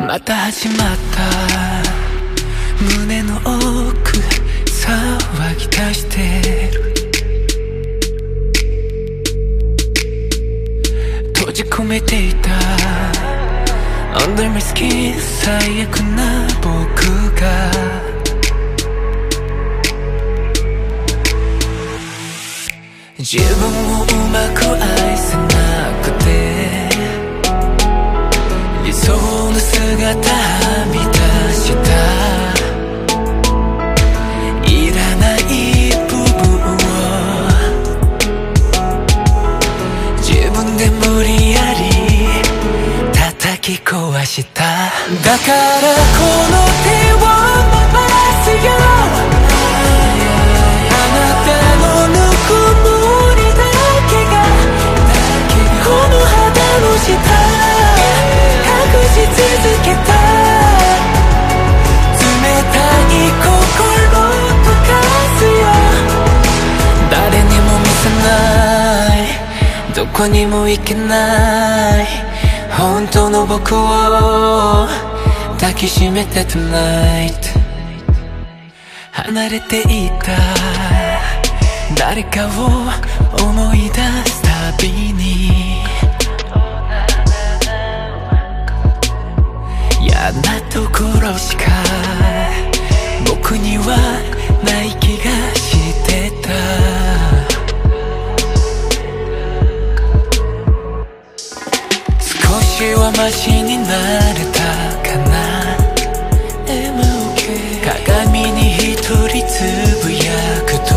また始まった。胸の奥騒ぎ出して。る閉じ込めていた。Under my skin 最悪な僕が。自分をうまく愛せなくて。理想の姿はみ出した。いらない部分を自分で無理やり叩き壊した。だからこのどこにも行けない。本当の僕を抱きしめて tonight 離れていた。誰かを思い出す。少しはマシになれたかな？MOK 鏡に一人つぶやくと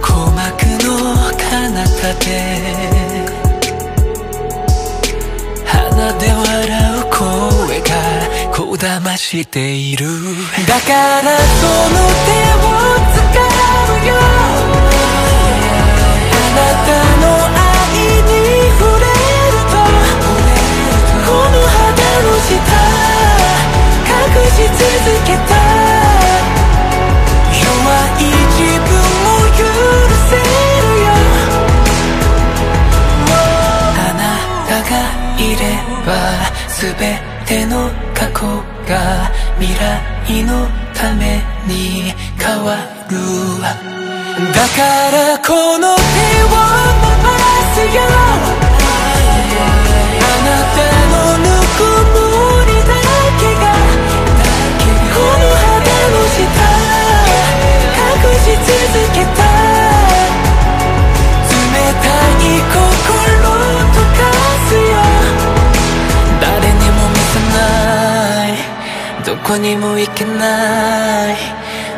鼓膜の彼方で鼻で笑う声がこだましている。だからその手を掴むよ。あなた全ての過去が未来のために変わるだからこの手をこにも行けない。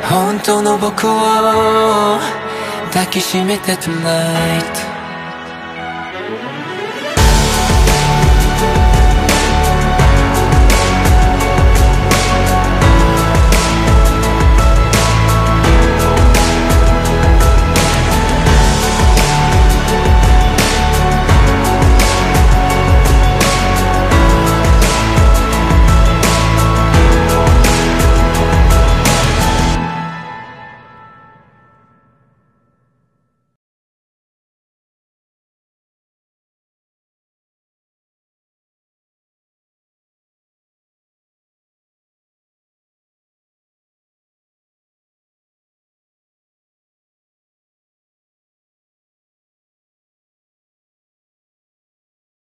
本当の僕を抱きしめて tonight